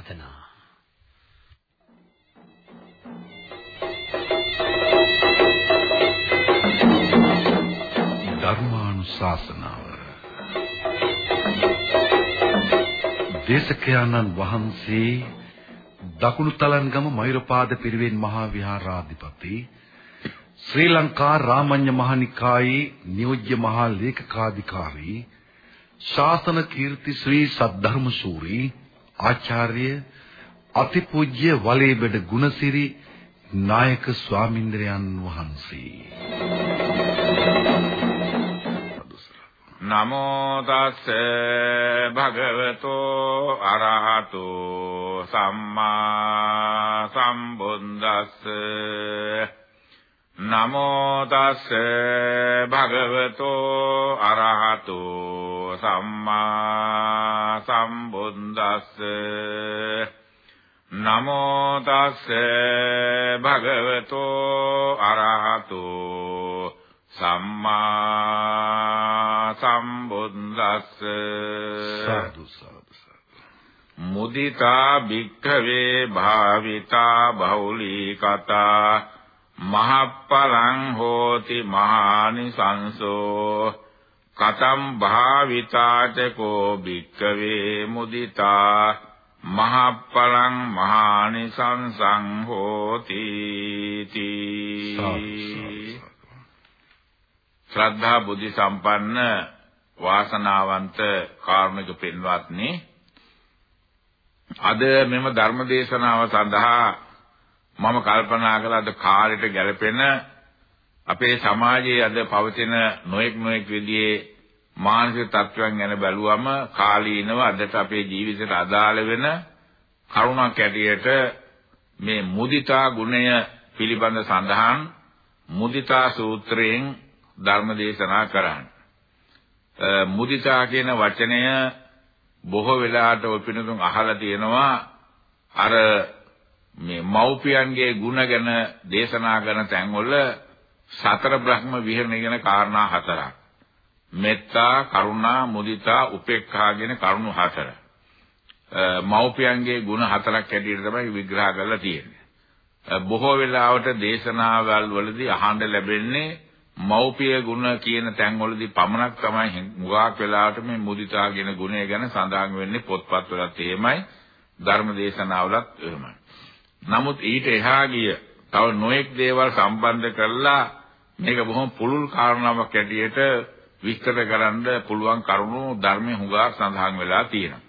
ධර්මානුශාසනා ධර්මානුශාසනාව. දේශකයන්න් වහන්සේ දකුණු තලන්ගම මයුරපාද පිරිවෙන් මහා විහාරාධිපති ශ්‍රී ලංකා රාමඤ්ඤ මහනිකායේ නියෝජ්‍ය මහා ලේකකාධිකාරී ශාසන කීර්ති ශ්‍රී සද්ධර්ම සූරී ආචාර්ය අතිපූජ්‍ය වලේබඩ ගුණසිරි නායක ස්වාමින්ද්‍රයන් වහන්සේ. නමෝ තස්ස භගවතෝ අරහතෝ සම්මා සම්බුද්දස්ස. නමෝ තස්ස භගවතෝ අරහතෝ සම්මා සම්බුද්දස්ස. නමෝ තස්ස භගවතෝ අරහතෝ සම්මා සම්බුද්දස්ස. සාදු සාදු මුදිතා භික්ඛවේ භාවිතා බහුලී කතා මහප්පලං හෝති මහානිසංසෝ කතම් භාවිතාච කෝ භික්ඛවේ මුදිතා මහප්පලං මහානිසංසං හෝති තී ශ්‍රද්ධා බුද්ධ සම්පන්න වාසනාවන්ත කාර්මික පින්වත්නි අද මෙම ධර්ම දේශනාව සඳහා මම කල්පනා කළා අද කාලෙට ගැලපෙන අපේ සමාජයේ අද පවතින නොඑක් නොඑක් විදිහේ මානසික තත්ත්වයන් ගැන බැලුවම කාලීනව අදට අපේ ජීවිතයට අදාළ වෙන කරුණක් ඇටියට මේ මුදිතා ගුණය පිළිබඳ සඳහන් මුදිතා සූත්‍රයෙන් ධර්ම දේශනා කරන්න. මුදිතා කියන වචනය බොහෝ වෙලාවට ඔය පිනතුන් අහලා තියෙනවා අර මේ මව්පියන්ගේ ගුණ ගැන දේශනා කරන තැන්වල සතර බ්‍රහ්ම විහරණය ගැන කාරණා හතරක්. මෙත්තා, කරුණා, මුදිතා, උපේක්ඛා කියන කරුණු හතර. මව්පියන්ගේ ගුණ හතරක් හැටියට තමයි විග්‍රහ කරලා තියෙන්නේ. බොහෝ වෙලාවට දේශනාවල් වලදී අහන්න ලැබෙන්නේ මෞපිය ගුණ කියන තැන්වලදී පමණක් තමයි මුගාක් වෙලාවට මේ මුදිතා කියන ගුණය ගැන සඳහන් වෙන්නේ පොත්පත්වලත් එහෙමයි ධර්ම දේශනාවලත් එහෙමයි. නමුත් ඊට එහා ගිය තව නොඑක් දේවල් සම්බන්ධ කරලා මේක බොහොම පුළුල් කාරණාවක් ඇටියට විස්තර කරන්න පුළුවන් කරුණු ධර්මයේ හුඟක් සඳහන් වෙලා තියෙනවා.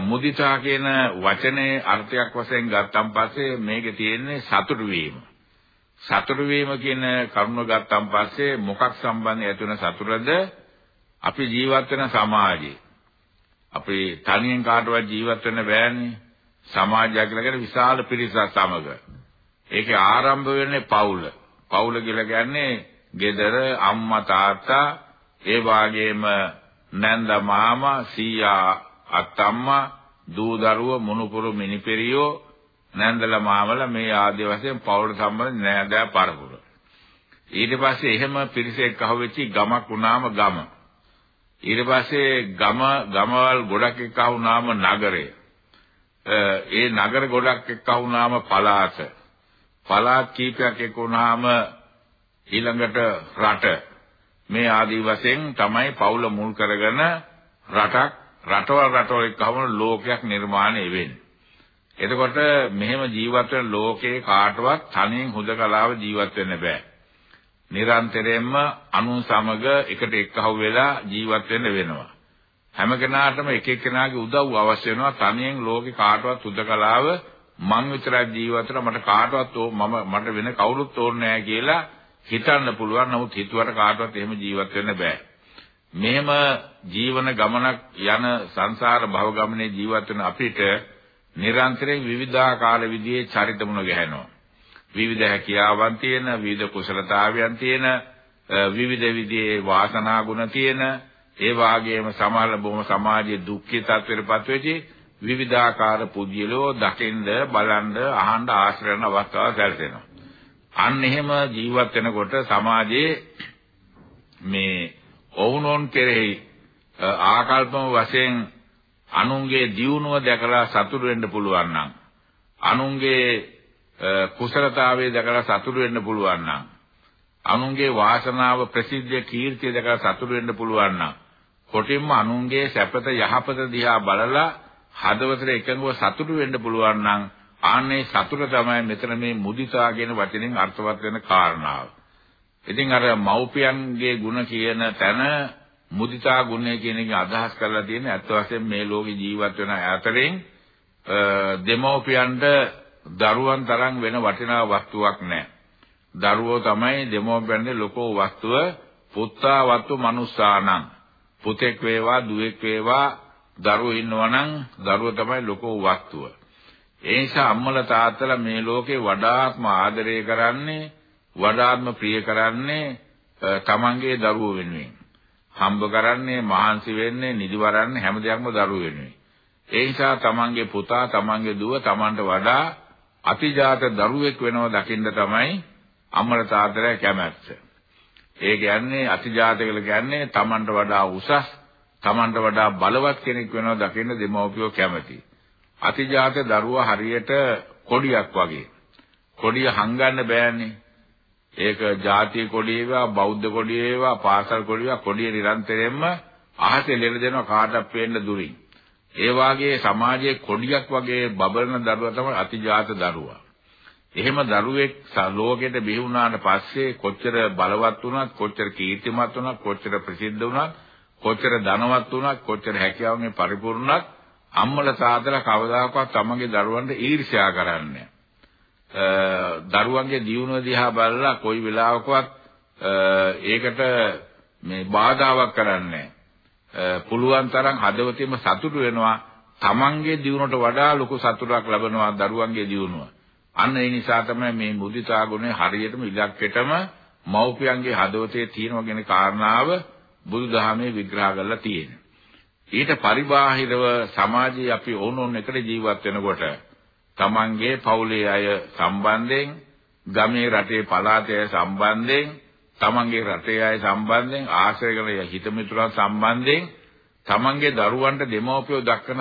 මුදිතා කියන වචනේ අර්ථයක් වශයෙන් ගත්තන් පස්සේ මේකේ තියෙන්නේ සතුටු වීම. සතුටු වීම කියන කරුණ ගත්තන් පස්සේ මොකක් සම්බන්ධ ඇති වෙන සතුටද අපි ජීවත් වෙන සමාජයේ අපි තනියෙන් කාටවත් ජීවත් වෙන්න බෑනේ සමාජයක් ළඟට විශාල පිරිසක් සමග ඒකේ ආරම්භ වෙන්නේ පවුල පවුල කියලා කියන්නේ ගෙදර අම්මා තාත්තා ඒ වගේම නැන්ද මාමා සීයා අත්තම්මා දූ දරුවෝ මුණුපුරු මිනිපෙරියෝ නැන්දලා මාමලා මේ ආදී වශයෙන් පවුල සම්බන්ධ නෑදෑ පරපුර. ඊට පස්සේ එහෙම පිරිස එක්ක අහුවෙච්චි ගමක් වුණාම ගම. ඊට පස්සේ ගම ගමවල් ගොඩක් එක්ක අහුණාම නගරය. ඒ නගර ගොඩක් එක්ක අහුණාම පළාත. පළාත් කීපයක් එක්ක වුණාම ඊළඟට රට. මේ ආදී වශයෙන් තමයි පවුල මුල් කරගෙන රටක් රටවල් රටවල් එක්ක අහුවන ලෝකයක් නිර්මාණය වෙන්නේ. එතකොට මෙහෙම ජීවත් වෙන ලෝකේ කාටවත් තනියෙන් හුදකලාව ජීවත් වෙන්න බෑ. නිරන්තරයෙන්ම අනුන් සමග එකට එක්කහුව වෙලා ජීවත් වෙන්න වෙනවා. හැම කෙනාටම එක එක්කෙනාගේ උදව් අවශ්‍ය වෙනවා. තනියෙන් ලෝකේ කාටවත් හුදකලාව මං විතරක් ජීවත් වෙලා මට කාටවත් මම මට වෙන කවුරුත් ඕනේ නැහැ කියලා හිතන්න පුළුවන්. නමුත් හිතුවට කාටවත් එහෙම ජීවත් වෙන්න බෑ. මෙහෙම ජීවන ගමනක් යන සංසාර භව ගමනේ ජීවත් වෙන අපිට නිරන්තරයෙන් විවිධාකාර විදිහේ චරිත මුණ ගැහෙනවා. විවිධ හැකියාවන් තියෙන, විවිධ කුසලතාවයන් තියෙන, විවිධ විදිහේ වාසනා ගුණ තියෙන, ඒ වාගේම සමහර බොහොම සමාජයේ දුක්ඛී තත්ත්වයටපත් වෙච්චි විවිධාකාර පුද්ගලෝ දකින්ද, බලන්ද, අහන්න ආශ්‍රයන අවස්ථාව සැලසෙනවා. අන්න එහෙම ජීවත් වෙනකොට සමාජයේ මේ ඔවුනොන් කෙරෙහි ආකල්පම වශයෙන් අනුන්ගේ දියුණුව දැකලා සතුටු වෙන්න පුළුවන් නම් අනුන්ගේ කුසලතාවය දැකලා සතුටු වෙන්න පුළුවන් නම් අනුන්ගේ වාසනාව ප්‍රසිද්ධිය කීර්තිය දැකලා සතුටු වෙන්න පුළුවන් නම් කොටින්ම අනුන්ගේ සැපත යහපත දිහා බලලා හදවතට එකඟව සතුටු වෙන්න පුළුවන් නම් ආන්නේ සතුට තමයි මෙතන මේ මුදිතා කියන වචنين අර්ථවත් වෙන කාරණාව. ඉතින් අර මව්පියන්ගේ ಗುಣ කියන තැන මුදිතා ගුණය කියන එක අදහස් කරලා තියෙන ඇත්ත වශයෙන්ම මේ ලෝකේ ජීවත් වෙන අතරින් දෙමව්පියන්ට දරුවන් තරම් වෙන වටිනා වස්තුවක් නැහැ. දරුවෝ තමයි දෙමව්පියන්ගේ ලොකෝ වස්තුව පුත්තා වත්තු මනුස්සානම් පුතෙක් වේවා දුවෙක් වේවා දරුවෝ ඉන්නවනම් දරුවෝ තමයි ලොකෝ වස්තුව. ඒ නිසා අම්මලා තාත්තලා මේ ලෝකේ වඩාත්ම ආදරය කරන්නේ වඩාත්ම ප්‍රිය කරන්නේ තමන්ගේ දරුවෝ වෙනුවෙන්. හම්බ කරන්නේ මහන්සි වෙන්නේ නිදිවරන්නේ හැම දෙයක්ම දරුවෝ වෙනුවෙන්. ඒ නිසා තමන්ගේ පුතා තමන්ගේ දුව තමන්ට වඩා අතිජාත දරුවෙක් වෙනව දකින්න තමයි අම්මලා තාත්තලා කැමැත්ත. ඒ කියන්නේ අතිජාත කියලා කියන්නේ තමන්ට වඩා උසස් තමන්ට වඩා බලවත් කෙනෙක් වෙනව දකින්න දෙමව්පියෝ කැමැති. අතිජාත දරුවා හරියට කොඩියක් වගේ. කොඩිය හංගන්න බෑනේ. ඒක ජාතිය කොඩිය වේවා බෞද්ධ කොඩිය වේවා පාසල් කොඩිය වේවා කොඩිය නිරන්තරයෙන්ම අහසේ ලෙල දෙනවා කාටවත් පේන්න දුරින්. ඒ වාගේ සමාජයේ කොඩියක් වගේ බබලන දරුවා තමයි අතිජාත දරුවා. එහෙම දරුවෙක් ලෝකෙට බිහි වුණාට පස්සේ කොච්චර බලවත් වුණත් කොච්චර කීර්තිමත් වුණත් කොච්චර ප්‍රසිද්ධ වුණත් කොච්චර ධනවත් වුණත් කොච්චර හැකියාවෙන් පරිපූර්ණත් අම්මලා තාත්තලා කවදාකවත් තමන්ගේ දරුවන්ට ඊර්ෂ්‍යා කරන්නේ දරුවන්ගේ දියුණුව දිහා බලලා කොයි වෙලාවකවත් ඒකට මේ බාධාවක් කරන්නේ පුළුවන් තරම් හදවතින්ම සතුටු වෙනවා. තමන්ගේ දියුණුවට වඩා ලොකු සතුටක් ලබනවා දරුවන්ගේ දියුණුව. අන්න ඒ නිසා තමයි මේ මුදිතා ගුණය හරියටම ඉලක්කෙටම මව්පියන්ගේ හදවතේ තියෙනවා කියන කාරණාව බුදුදහමේ විග්‍රහ කරලා තියෙනවා. ඊට පරිබාහිරව සමාජයේ අපි ඕනෝන් එකට ජීවත් වෙනකොට තමන්ගේ පවුලේ අය සම්බන්ධයෙන් ගමේ රටේ පළාතේ සම්බන්ධයෙන් තමන්ගේ රටේ අය සම්බන්ධයෙන් ආශ්‍රය කරන හිතමිතුරන් සම්බන්ධයෙන් තමන්ගේ දරුවන්ට දෙමව්පියෝ දක්වන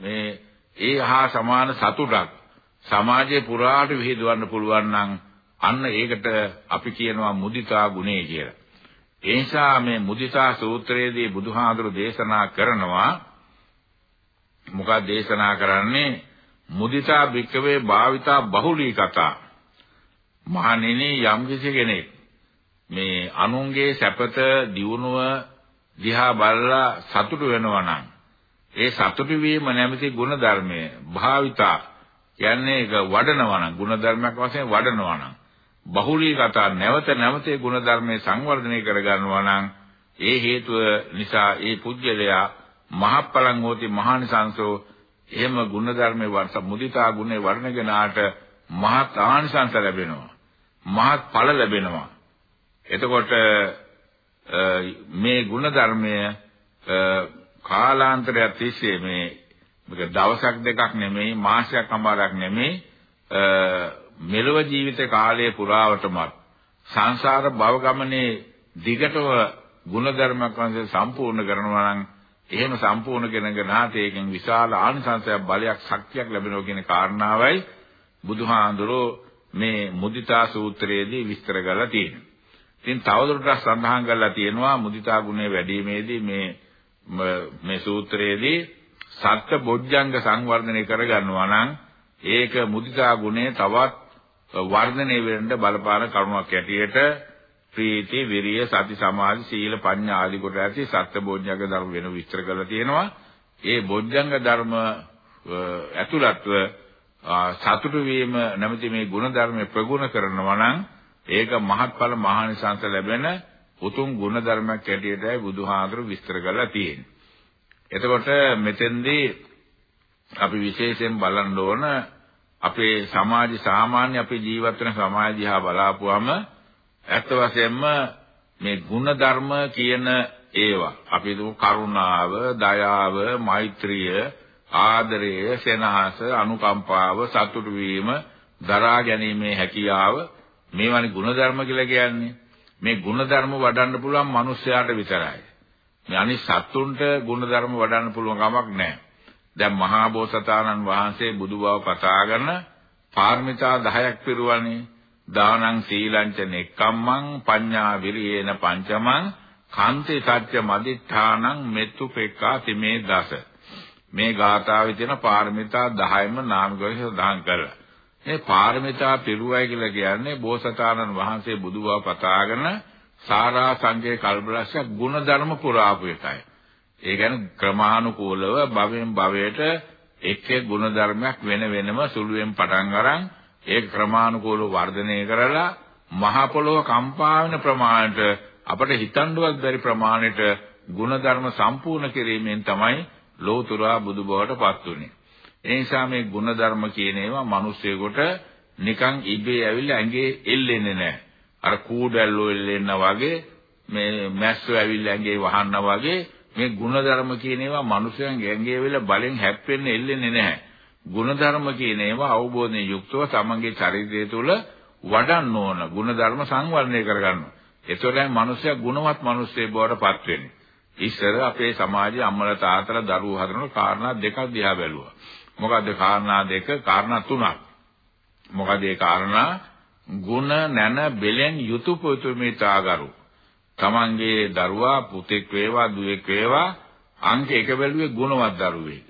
මේ ඒ හා සමාන සතුටක් සමාජයේ පුරාට විහිදවන්න පුළුවන් නම් අන්න ඒකට අපි කියනවා මුදිතා ගුණය කියලා. ඒ නිසා මේ මුදිතා සූත්‍රයේදී බුදුහාඳුරු දේශනා කරනවා මොකක්ද දේශනා කරන්නේ මුදිතා භික්කවේ භාවිතා බහුලී කතා මහණෙනි යම් කෙනෙක් මේ අනුන්ගේ සැපත දියුණුව දිහා බලලා සතුටු වෙනවා නම් ඒ සතුටු වීම නැමැති ගුණ ධර්මය භාවිතා කියන්නේ ඒක වඩනවා නම් ගුණ ධර්මයක් වශයෙන් වඩනවා නම් බහුලී කතා නැවත නැවතේ ගුණධර්මයේ සංවර්ධනය කර ගන්නවා නම් ඒ හේතුව නිසා ඒ පුජ්‍යලයා මහප්පලං හෝති මහානිසංසෝ එහෙම ගුණධර්මයේ වර්ෂ මුදිතා ගුණේ වර්ණගෙනාට මහත් ආනිසංස ලැබෙනවා. මහත් ඵල ලැබෙනවා. එතකොට මේ ගුණධර්මය කාලාන්තරයක් තිස්සේ මේ මේක දවසක් දෙකක් නෙමෙයි මාසයක් අමාරක් නෙමෙයි මෙලොව ජීවිත කාලය පුරාවටමත් සංසාර භව ගමනේ දිගටම ಗುಣධර්මයක් වශයෙන් සම්පූර්ණ කරනවා නම් එහෙම සම්පූර්ණ කරගෙන නාතයකින් විශාල ආනිසංසයක් බලයක් ශක්තියක් ලැබෙනවා කියන කාරණාවයි බුදුහාඳුරෝ මේ මුදිතා සූත්‍රයේදී විස්තර කරලා තියෙනවා. ඉතින් තවදුරටත් සඳහන් කරලා තියෙනවා මුදිතා ගුණය වැඩිීමේදී මේ මේ සූත්‍රයේදී සත්‍ය බොජ්ජංග සංවර්ධනය කරගන්නවා නම් ඒක මුදිතා ගුණය තවත් වර්ධනය වෙන්න බලපාන කරුණක් ඇටියට ප්‍රීති, විරිය, සති, සමාධි, සීල, ප්‍රඥා ආදී කොට ඇති සත්බෝධ්‍යංග ධර්ම වෙන විස්තර කරලා තියෙනවා. ඒ බොද්ධංග ධර්ම ඇතුළත්ව සතුටු වීම නැමැති මේ ගුණ ධර්ම ප්‍රගුණ කරනවා නම් ඒක මහත්ඵල මහානිසංස ලැබෙන උතුම් ගුණ ධර්මයක් ඇටියටයි බුදුහාඳුරු විස්තර කරලා තියෙන්නේ. එතකොට මෙතෙන්දී අපි විශේෂයෙන් බලන්න ඕන අපේ සමාජ සාමාන්‍ය අපි ජීවත් වෙන සමාජය දිහා බලාපුවම ඇත්ත වශයෙන්ම මේ ගුණ ධර්ම කියන ඒවා අපි දුක කරුණාව, දයාව, මෛත්‍රිය, ආදරය, සෙනහස, අනුකම්පාව, සතුටු වීම, දරා ගැනීමේ හැකියාව මේවානේ ගුණ ධර්ම කියලා කියන්නේ. මේ ගුණ ධර්ම වඩන්න පුළුවන් මිනිස්යාට විතරයි. මේ අනිත් සත්තුන්ට ගුණ ධර්ම වඩන්න පුළුවන් කමක් නැහැ. දැන් මහා බෝසතාණන් වහන්සේ බුදු බව කතා කරන පාරමිතා 10ක් පිරුවනේ. දානං සීලංච නෙක්කම්මං පඤ්ඤා විරියේන පංචමං කාන්තේ සත්‍ය මදිඨානං මෙත්තු පෙක්කා තිමේ දස මේ ගාථාවේ තියෙන පාරමිතා 10ම නාමකව සඳහන් කරලා මේ පාරමිතා පිරුවයි කියලා කියන්නේ බෝසතාණන් වහන්සේ බුදු බව කතා කරන සාරා සංජය කල්පලක්ෂ ගුණධර්ම පුරාපු එකයි. ඒ කියන්නේ ක්‍රමානුකූලව භවෙන් භවයට එක් එක් ගුණධර්මයක් වෙන වෙනම සුළුවෙන් පටන් අරන් ඒ ක්‍රමානුකූලව වර්ධනය කරලා මහ පොළොව කම්පා වෙන ප්‍රමාණයට අපට හිතන්නවත් බැරි ප්‍රමාණයට ගුණධර්ම සම්පූර්ණ කිරීමෙන් තමයි ලෝතුරා බුදු බවට පත් උනේ. ඒ නිසා මේ ගුණධර්ම කියන ඒවා මිනිස්සෙකුට නිකන් ඉබේ ඇවිල්ලා ඇඟේ එල්ලෙන්නේ නැහැ. අර කූඩැල්ලෝ එල්ලෙන්න වගේ මේ මැස්සෝ ඇවිල්ලා ඇඟේ වහන්න වගේ මේ ಗುಣධර්ම කියන ඒවා මිනිසයන් ඇඟේ වෙල බලෙන් හැප්පෙන්න එල්ලෙන්නේ නැහැ. ಗುಣධර්ම කියන ඒවා අවබෝධයෙන් යුක්තව තමන්ගේ චරිතය තුළ වඩන්න ඕන. ಗುಣධර්ම සංවර්ධනය කරගන්න. ඒතකොට දැන් මිනිසයා ගුණවත් මිනිස්සේ බවට පත් වෙන්නේ. ඉස්සර අපේ සමාජයේ අම්මලා තාත්තලා දරුවෝ හදන කාරණා දෙකක් දිහා බැලුවා. මොකද්ද කාරණා දෙක? කාරණා තුනක්. මොකද ඒ කාරණා ගුණ නැන බෙලෙන් යුතුය පුතුමිතාගරු. තමන්ගේ දරුවා පුතෙක් වේවා දුවෙක් වේවා අංක එක බැලුවේ ගුණවත් දරුවෙක්.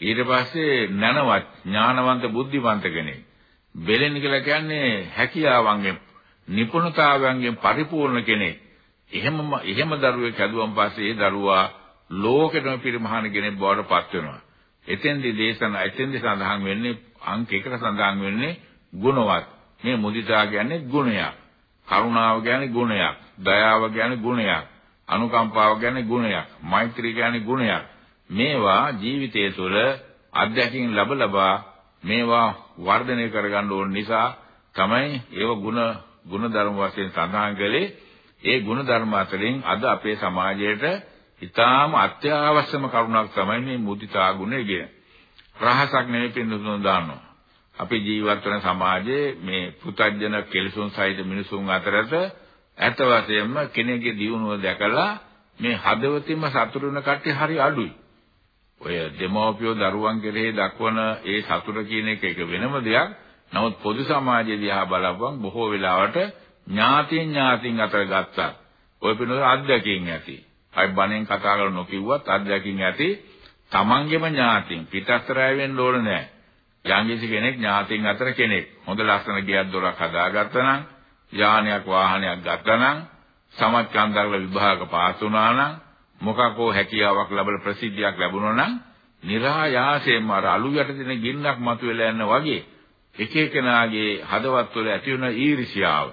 ඊට පස්සේ නැනවත් ඥානවන්ත බුද්ධිමන්ත කෙනෙක්. බෙලෙන් කියලා කියන්නේ හැකියාවන්ගෙන් නිපුණතාවයන්ගෙන් පරිපූර්ණ කෙනෙක්. එහෙමම එහෙම දරුවෙක් හැදුවම පස්සේ ඒ දරුවා ලෝකෙටම පිරිමහන කෙනෙක් බවට පත් වෙනවා. එතෙන්දී දේශන එතෙන්දී සඳහන් වෙන්නේ අංක එකට සඳහන් වෙන්නේ ගුණවත්. මේ මුදිතා කියන්නේ ගුණයක්. කරුණාව කියන්නේ ගුණයක්. දයාව කියන්නේ ගුණයක්. අනුකම්පාව කියන්නේ ගුණයක්. මෛත්‍රී කියන්නේ ගුණයක්. මේවා ජීවිතය තුළ අධ්‍යක්ෂින් ලැබ ලබා මේවා වර්ධනය කරගන්න ඕන නිසා තමයි ඒව ගුණ ගුණ ධර්ම වශයෙන් සඳහන් කළේ. ඒ ගුණ ධර්ම අතරින් අද අපේ සමාජයට ඊටාම අත්‍යවශ්‍යම කරුණක් තමයි මේ මුදිතා ගුණය කියන්නේ. රහසක් නෙවෙයි පින්නතුන් දානවා. අපි ජීවත් වෙන සමාජයේ මේ පුතඥ කෙලසුන් සහිත මිනිසුන් අතරට ඇත්ත වශයෙන්ම කෙනෙක්ගේ දියුණුව දැකලා මේ හදවතින්ම සතුටු වෙන කට්ටිය හරි අඩුයි. ඔය දෙමෝපියෝ දරුවන් කෙරෙහි දක්වන ඒ සතුට කියන එක එක වෙනම දෙයක්. නමුත් පොදු සමාජයේ දිහා බලපුවම බොහෝ වෙලාවට ඥාතින් ඥාතින් අතර ගත්තා. ඔය පිනොත් අත්දැකීම් ඇති. අය බණෙන් කතා කරලා නොකියුවත් අත්දැකීම් ඇති. තමන්ගේම ඥාතින් පිටස්තරය වෙන්න ඕන නෑ. යම්කිසි කෙනෙක් ඥාතින් අතර කෙනෙක් හොඳ ලස්සන ගෙයක් දොරක් හදාගත්තා නම් යානයක් වාහනයක් ගත්තා නම් සමච්ඡන්දවල විභාග පාස් වුණා නම් මොකකෝ හැකියාවක් ලැබල ප්‍රසිද්ධියක් ලැබුණා නම් નિરાයාසයෙන්ම අර අලු යට දෙන ගින්නක් මතුවෙලා යන වගේ එක එකනාගේ හදවත් වල ඇති වෙන ඊර්ෂියාව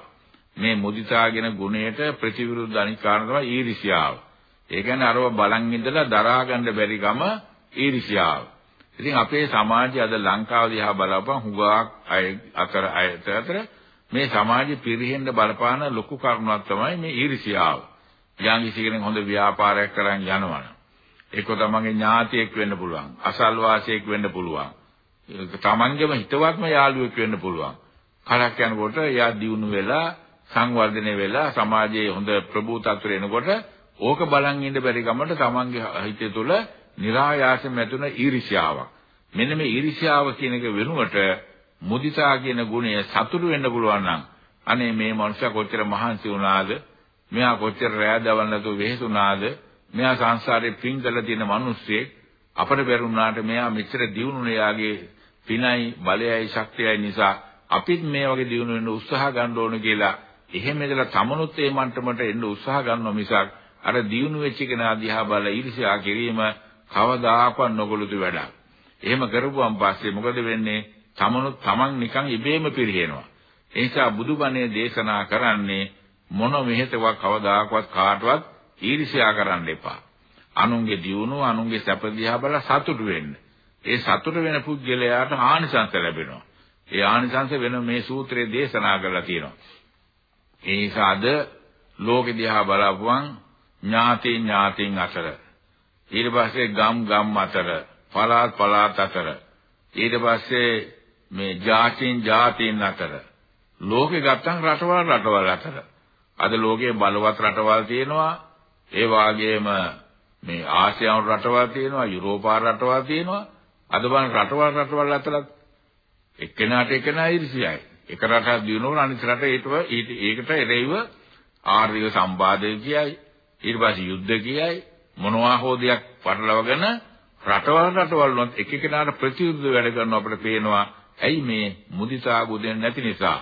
මේ මුදිතාගෙන ගුණයට ප්‍රතිවිරුද්ධ අනික් කාරණා තමයි ඊර්ෂියාව. ඒ කියන්නේ අරව බලන් ඉඳලා දරා ගන්න බැරි ගම ඊර්ෂියාව. ඉතින් අපේ සමාජය අද ලංකාව දිහා බලපුවම හුඟක් අය අතර අයට අතර මේ සමාජෙ පිරිහෙන්න බලපාන ලොකු කරුණක් තමයි මේ ඊර්ෂියාව. යම්කිසි කෙනෙක් හොඳ ව්‍යාපාරයක් කරන් යනවනම් ඒක තමන්ගේ ඥාතියෙක් වෙන්න පුළුවන්, අසල්වාසියෙක් වෙන්න පුළුවන්. තමන්ගේම හිතවත්ම යාළුවෙක් වෙන්න පුළුවන්. කලක් යනකොට එයා දියුණු වෙලා සංවර්ධනය වෙලා සමාජයේ හොඳ ප්‍රබෝධතර එනකොට ඕක බලන් ඉන්න බැරි ගමට තමන්ගේ හිතේ තුළ નિરાයාසයෙන් ඇතුණ ඊර්ෂ්‍යාවක්. මෙන්න මේ ඊර්ෂ්‍යාව කියන එක වෙනුවට මුදිතා කියන ගුණය සතුටු වෙන්න පුළුවන් නම් අනේ මේ මනුස්සයා කොච්චර මහන්සි වුණාද මෙයා කොච්චර රැඳවන්න නැතුව වෙහෙසුණාද මෙයා සංසාරේ පින් කරලා තියෙන මිනිස්සෙක් අපට බැරුණාට මෙයා මෙච්චර දියුණුනේ යාගේ පිනයි බලයයි ශක්තියයි නිසා අපිත් මේ වගේ දියුණු වෙන්න උත්සාහ ගන්න ඕන කියලා එහෙම ඉඳලා තමනුත් ඒ මට්ටමට එන්න උත්සාහ ගන්නවා මිසක් අර දියුණු වෙච්ච කෙනා දිහා බලලා ඊර්ෂ්‍යා කිරීම කවදාකවත් නොගොළුතු වැඩක්. එහෙම කරපුවන් පස්සේ මොකද වෙන්නේ? තමනුත් තමන් නිකන් ඉබේම පිරිහෙනවා. ඒ නිසා බුදුබණේ දේශනා කරන්නේ මොන මෙහෙතවක් කවදාකවත් කාටවත් ඊර්ෂ්‍යා කරන්න එපා. අනුන්ගේ දියුණුව අනුන්ගේ සැප දිහා බලලා සතුටු වෙන්න. ඒ සතුට වෙන පුද්ගලයාට ආනිසංස ලැබෙනවා. ඒ ආනිසංස වෙන මේ සූත්‍රයේ දේශනා කරලා තියෙනවා. ඒ නිසා අද ලෝකෙ දිහා බලපුවම ඥාති ඥාතින් අතර ඊට පස්සේ ගම් ගම් අතර පළාත් පළාත් අතර ඊට පස්සේ මේ ජාතින් ජාතින් අතර ලෝකෙ ගත්තන් රටවල් රටවල් අතර අද ලෝකයේ බලවත් රටවල් තියෙනවා ඒ වාගේම මේ ආසියානු රටවල් තියෙනවා යුරෝපා රටවල් තියෙනවා අද බලන්න රටවල් රටවල් අතරත් එක්කෙනාට එක්කෙනා ඊර්ෂ්‍යයි. එක රටක් දිනුනොත් අනිත් රට ඒකට ඒකට එරෙහිව ආර්ය සම්පාදය කියයි. ඊට පස්සේ යුද්ධ කියයි. මොනවා හෝ දෙයක් පටලවගෙන රටවල් රටවල් වලත් එක එකනාට ප්‍රතිවිරුද්ධ වැඩ කරන අපිට පේනවා. ඇයි මේ මුදිතා ගුණ නැති නිසා.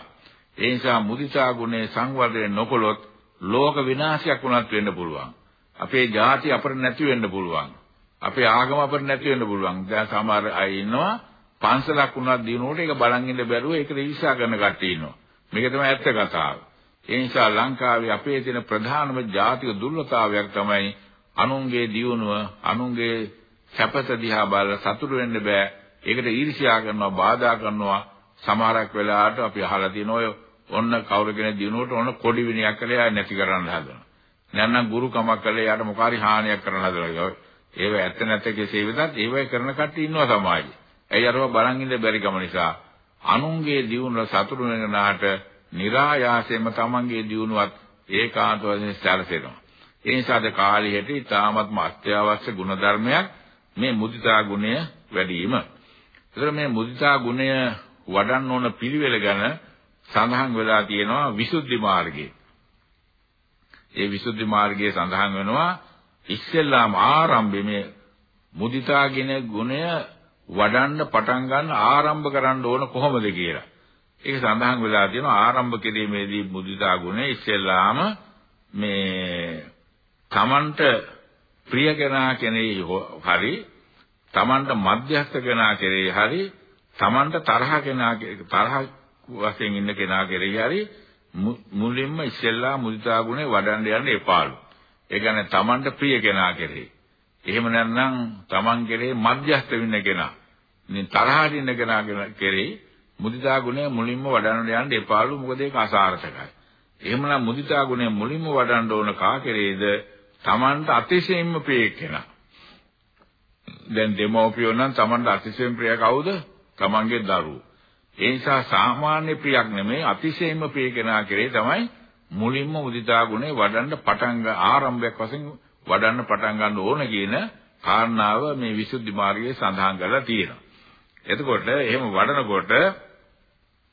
ඒ නිසා මුදිතා ගුණේ සංවර්ධනය නොකළොත් ලෝක විනාශයක් වුණත් වෙන්න පුළුවන්. අපේ ජාති අපිට නැති වෙන්න පුළුවන්. අපේ ආගම අපිට නැති වෙන්න පුළුවන්. දැන් සමහර අය ඉන්නවා පන්සලක් වුණත් දිනුවට ඒක බලන් ඉන්න බැරුව ඒක රිවිසා කරන කට්ටිය ඉන්නවා. මේක තමයි ඇත්ත කතාව. ඒ නිසා ලංකාවේ අපේ තියෙන ප්‍රධානම ජාතික දුර්වලතාවයක් තමයි අනුන්ගේ දියුණුව, අනුන්ගේ සැපත දිහා බලලා සතුටු වෙන්න බෑ. ඒකට ඊර්ෂ්‍යා කරනවා, බාධා කරනවා. සමහරක් වෙලාවට අපි අහලා තියෙන ඔය ඔන්න කවුරු කෙනෙක් දිනුවට ඔන්න කොඩි විනයක් කළා නැති කරන්න හදනවා. නැත්නම් ගුරුකමක් කළේ යාට මොකාරි හානියක් කරන්න හදනවා. ඒව ඇත්ත නැත්te කෙසේ වෙතත් ඒවයි කරන කට්ටිය ඉන්නවා සමාජයේ. ඇයි අරව බලන් ඉන්න බැරි කම නිසා අනුන්ගේ දියුණුව සතුටු වෙනාට નિરાයාසයෙන්ම තමන්ගේ දියුණුවත් ඒකාන්ත වශයෙන් සැලසෙනවා. ඒ නිසාද කාලෙට ඉතාමත්ම අත්‍යවශ්‍ය ගුණධර්මයක් මේ මුදිතා ගුණය වැඩි වීම. ඒතර මේ මුදිතා ගුණය වඩන්න ඕන පිළිවෙල ගැන සඳහන් වෙලා තියෙනවා විසුද්ධි මාර්ගයේ. ඒ විසුද්ධි මාර්ගයේ සඳහන් වෙනවා ඉස්සෙල්ලාම ආරම්භයේ මේ මුදිතාගෙන ගුණය වඩන්න පටන් ගන්න ආරම්භ කරන්න ඕන කොහොමද කියලා. ඒක සඳහන් වෙලා තියෙනවා ආරම්භ කිරීමේදී මුදිතා ගුණය ඉස්සෙල්ලාම මේ තමන්ට ප්‍රිය කෙනා කෙනෙහි හරි තමන්ට මධ්‍යස්ථ කෙනා කෙරෙහි හරි තමන්ට තරහ කෙනා තරහ වශයෙන් ඉන්න කෙනා කෙරෙහි හරි මුලින්ම ඉස්සෙල්ලා මුදිතා ගුණය වඩන්න යන්න එපාලු. ඒ කියන්නේ තමන්ට ප්‍රිය කෙනා කෙරෙහි. එහෙම නැත්නම් තමන් කෙරෙහි මධ්‍යස්ථ වෙන්න කෙනා. ඉතින් තරහට ඉන්න කෙනා කෙරෙහි මුදිතා ගුණය මුලින්ම වඩන්න යන්න එපාලු මොකද ඒක අසාර්ථකයි. එහෙමනම් මුදිතා ගුණය මුලින්ම වඩන්න ඕන කා කෙරේද තමන්ට අතිශයින්ම ප්‍රිය කෙනා. දැන් දෙමෝපියෝ නම් තමන්ට අතිශයින් ප්‍රිය කවුද? තමන්ගේ දරුවෝ. ඒ නිසා සාමාන්‍ය ප්‍රියක් නෙමෙයි අතිශයින්ම ප්‍රිය කෙනා කෙරේ තමයි මුලින්ම මුදිතා ගුණය වඩන්න පටන් ආරම්භයක් වශයෙන් වඩන්න පටන් ගන්න ඕන කියන කාරණාව මේ විසුද්ධි මාර්ගයේ සඳහන් කරලා තියෙනවා. එතකොට එහෙම වඩනකොට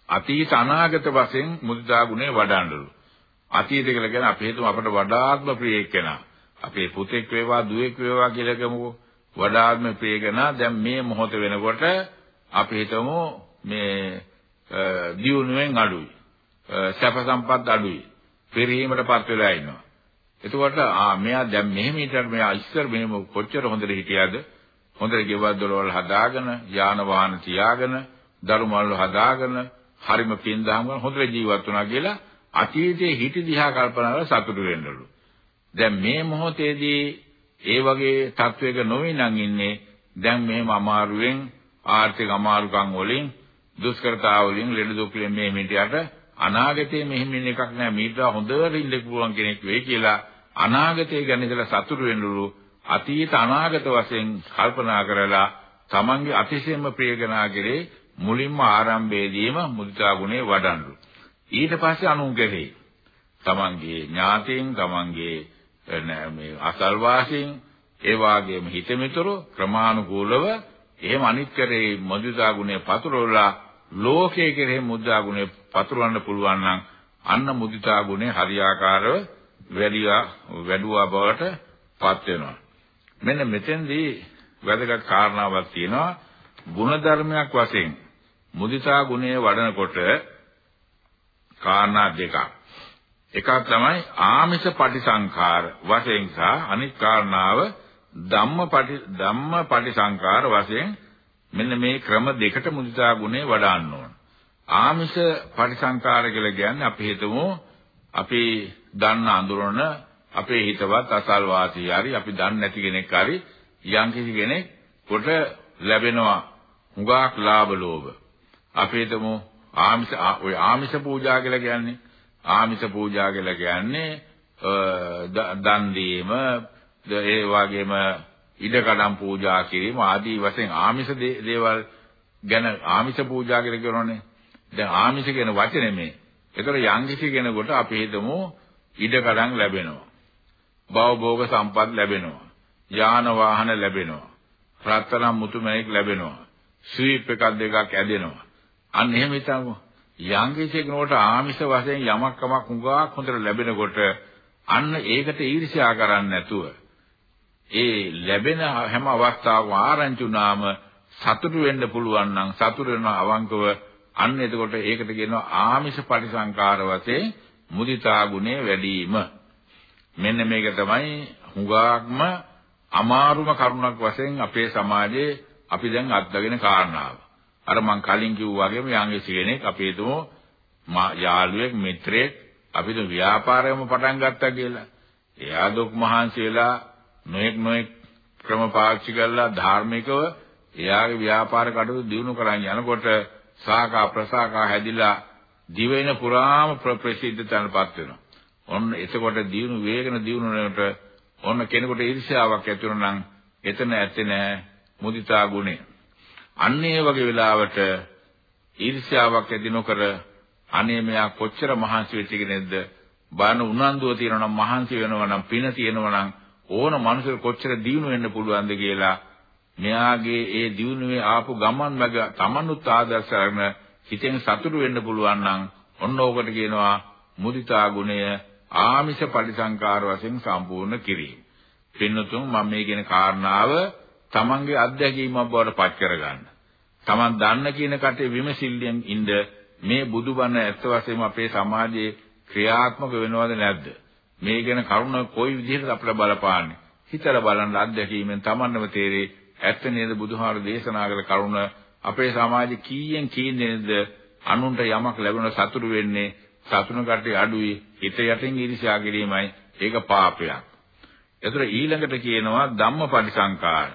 අතීත අනාගත වශයෙන් මුදිතා ගුණය වඩන්නලු. අතීත කියලා කියන්නේ අපි හිතමු අපට වඩාත්ම ප්‍රිය කෙනා. අපේ පුතෙක් වේවා දුවෙක් වේවා කියලා ගමුකෝ. වඩාත්ම ප්‍රිය කෙනා දැන් මේ මොහොත වෙනකොට අපි හිතමු මේ දියුණුවෙන් අඩුයි. සැප සම්පත් අඩුයි. පෙරීමටපත් වෙලා ඉන්නවා. එතකොට ආ මෙයා දැන් මෙහෙම හිටියට මෙයා ඉස්සර මෙහෙම කොච්චර හොඳට හිටියද? හොඳට ගෙවල් දොරවල් හදාගෙන, යාන වාහන තියාගෙන, දරුමල්ල හදාගෙන, හරිම පින්දහම හොඳට ජීවත් වුණා කියලා අතීතයේ හිටි දිහා කල්පනා කරලා සතුටු වෙන්නලු. දැන් මේ මොහොතේදී ඒ වගේ තත්වයක නොවේ නම් ඉන්නේ දැන් මෙහෙම අමාරුවෙන් ආර්ථික අමාරුකම් වලින් දුෂ්කරතා වලින් ලෙඩ දුක් වලින් මේ මිටියට අනාගතයේ මෙහෙම ඉන්න එකක් නෑ. මීට හොඳට ඉන්න පුළුවන් කෙනෙක් වෙයි කියලා අනාගතය ගැන ඉතලා සතුටු වෙන්නලු. අතීත අනාගත වශයෙන් කල්පනා කරලා තමන්ගේ අතිශයින්ම ප්‍රියකනා කෙරේ මුලින්ම ආරම්භයේදීම මුදිතා ගුණේ වඩන්නලු. ඊට පස්සේ අනුන් කෙරේ තමන්ගේ ඥාතීන් තමන්ගේ මේ අසල්වාසීන් ඒ වාගේම හිතමිතුරු ක්‍රමානුකූලව එහෙම අනිත් කරේ මුදිතා ගුණය පතුරවලා ලෝකයේ කෙරෙහි මුදිතා ගුණය පතුරවන්න පුළුවන් නම් අන්න මුදිතා ගුණය හරියාකාරව වැඩිවා වැඩුවා බවට පත් වෙනවා. මෙන්න මෙතෙන්දී වැදගත් කාරණාවක් තියෙනවා. ಗುಣධර්මයක් වශයෙන් මුදිතා ගුණය වඩනකොට කාරණා දෙකක්. එකක් තමයි ආමිෂ පටිසංඛාර වශයෙන් සහ අනිත් කාරණාව ධම්මපටි ධම්මපටිසංඛාර වශයෙන් මෙන්න මේ ක්‍රම දෙකට මුදිතා ගුණය වඩන්න ඕන. ආමිෂ පටිසංඛාර කියලා කියන්නේ අපි හිතමු අපි දන්න අඳුරන අපේ හිතවත් අසල්වාසී හරි අපි දන්නේ නැති කෙනෙක් හරි යම්කිසි කෙනෙක් කොට ලැබෙනවා හුඟක් ලාභ ලෝභ. අපි හිතමු ආමිෂ ඔය ආමිෂ පූජා කියලා කියන්නේ ආමිෂ පූජා කියලා කියන්නේ දන් දීම ඒ වගේම ඉඩකඩම් පූජා කිරීම ආදී වශයෙන් ආමිෂ දේවල් ගැන ආමිෂ පූජා කියලා කියනෝනේ. දැන් ආමිෂ කියන වචනේ මේ. ඒතර යම්කිසි කෙනෙකුට අපි හිතමු ඉඩකඩම් ලැබෙනවා. භවභෝග සම්පත් ලැබෙනවා. යාන වාහන ලැබෙනවා. රත්තරන් මුතුමැණික් ලැබෙනවා. ස්වීප් එකක් දෙකක් ඇදෙනවා. අන්න එහෙම හිතමු. යංගිසේ කෙනෙකුට ආමිෂ වශයෙන් යමක් කමක් හුඟක් හොඳට ලැබෙනකොට අන්න ඒකට ඊර්ෂ්‍යා කරන්නේ නැතුව ඒ ලැබෙන හැම අවස්ථාවකම ආරංචි වුණාම සතුටු වෙන්න පුළුවන් නම් සතුටු වෙන අවංකව අන්න එතකොට ඒකට කියනවා ආමිෂ පරිසංකාර වශයෙන් මුදිතා ගුණය වැඩි වීම. මෙන්න මේක තමයි හුඟක්ම අමාරුම කරුණක් වශයෙන් අපේ සමාජයේ අපි දැන් අත්දගෙන කාරණාව. අර මං කලින් කිව්වා වගේම යංගි කෙනෙක් අපේ තුමු යාළුවෙක් මිත්‍රයෙක් අපි දුන් ව්‍යාපාරයම පටන් ගත්තා කියලා. එයා දුක් මහන්සි වෙලා නොඑක් නොඑක් ක්‍රම පාවිච්චි කරලා ධාර්මිකව එයාගේ ව්‍යාපාර කටයුතු දියුණු කරන් යනකොට සාකා ප්‍රසාකා හැදිලා දිවෙන පුරාම ප්‍රසිද්ධ තැනපත් වෙනවා. ඔන්න එතකොට දියුණු වේගන දියුණු වෙනකොට ඔන්න කෙනෙකුට ඊර්ෂ්‍යාවක් ඇති වෙනවා නම් එතන ඇත්තේ නෑ මුදිතා ගුණය. අන්න ඒ වගේ වෙලාවට ඊර්ෂ්‍යාවක් ඇති නොකර අනේ මෙයා කොච්චර මහන්සි වෙච්ච කෙනෙක්ද බාන උනන්දුව තියෙනවා නම් මහන්සි වෙනවා නම් පින තියෙනවා නම් ඕන මනුස්සයෙක් කොච්චර දියුණු වෙන්න පුළුවන්ද කියලා මෙයාගේ ඒ දියුණුවේ ආපු ගමන් මග තමනුත් ආදර්ශ කරන හිතෙන් සතුටු වෙන්න පුළුවන් නම් ඔන්න ඕකට කියනවා මුදිතා ගුණය ආමිෂ පරිසංකාර වශයෙන් සම්පූර්ණ කිරීම. පින්නතුන් මම මේ කියන කාරණාව තමන්ගේ අත්දැකීමක් බවට පත් කරගන්න. තමන් දන්න කියන කටේ විමසිල්ලෙන් ඉඳ මේ බුදුබණ ඇත්ත වශයෙන්ම අපේ සමාජයේ ක්‍රියාත්මක වෙනවද නැද්ද? මේ ගැන කරුණ කොයි විදිහට අපිට බලපාන්නේ? හිතලා බලන්න අත්දැකීමෙන් තමන්නම තේරෙයි ඇත්ත නේද බුදුහාර දේශනා කළ කරුණ අපේ සමාජෙ කීයෙන් කී දෙනෙක්ද අනුන්ට යමක් ලැබුණ සතුටු වෙන්නේ සතුටු කටේ අඩුයි හිත යටින් ඊර්ෂ්‍යා කිරීමයි ඒක පාපයක්. ඒතර ඊළඟට කියනවා ධම්මපටිසංකාර.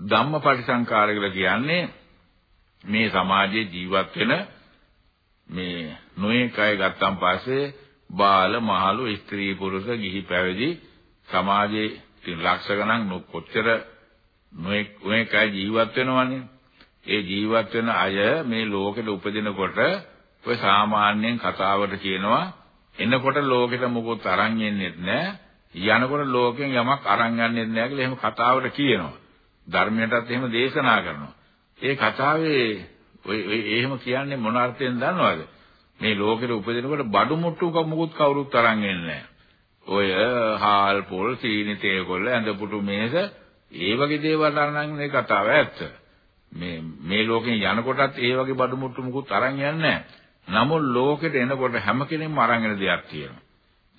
ධම්මපටිසංකාර කියලා කියන්නේ මේ සමාජයේ ජීවත් වෙන මේ නොයෙක් අය ගත්තන් පස්සේ බාල මහලු ස්ත්‍රී පුරුෂ ගිහි පැවිදි සමාජයේ ලක්ෂ ගණන් කොච්චර නොඑක් නොඑක් අය ජීවත් වෙනවනේ. ඒ ජීවත් වෙන අය මේ ලෝකෙට උපදිනකොට ඔය සාමාන්‍යයෙන් කතාවට කියනවා එනකොට ලෝකෙට මොකොත් අරන් එන්නේ නැහැ. යනකොට ලෝකෙන් යමක් අරන් යන්නේ නැහැ කියලා එහෙම කතාවට කියනවා. ධර්මයටත් එහෙම දේශනා කරනවා. ඒ කතාවේ ඔය එහෙම කියන්නේ මොන අර්ථයෙන් දන්නවද? මේ ලෝකෙට උපදිනකොට බඩු මුට්ටුක මොකුත් කවුරුත් අරන් එන්නේ ඔය හාල් පොල් සීනි තේකොල්ල ඇඳ පුටු මේස ඒ වගේ දේවල් අරන් මේ කතාව ඇත්ත. මේ මේ ලෝකෙන් යනකොටත් ඒ වගේ බඩු මුට්ටු මුකුත් අරන් යන්නේ නමුත් ලෝකෙට එනකොට හැම කෙනෙක්ම අරන් එන දෙයක් තියෙනවා.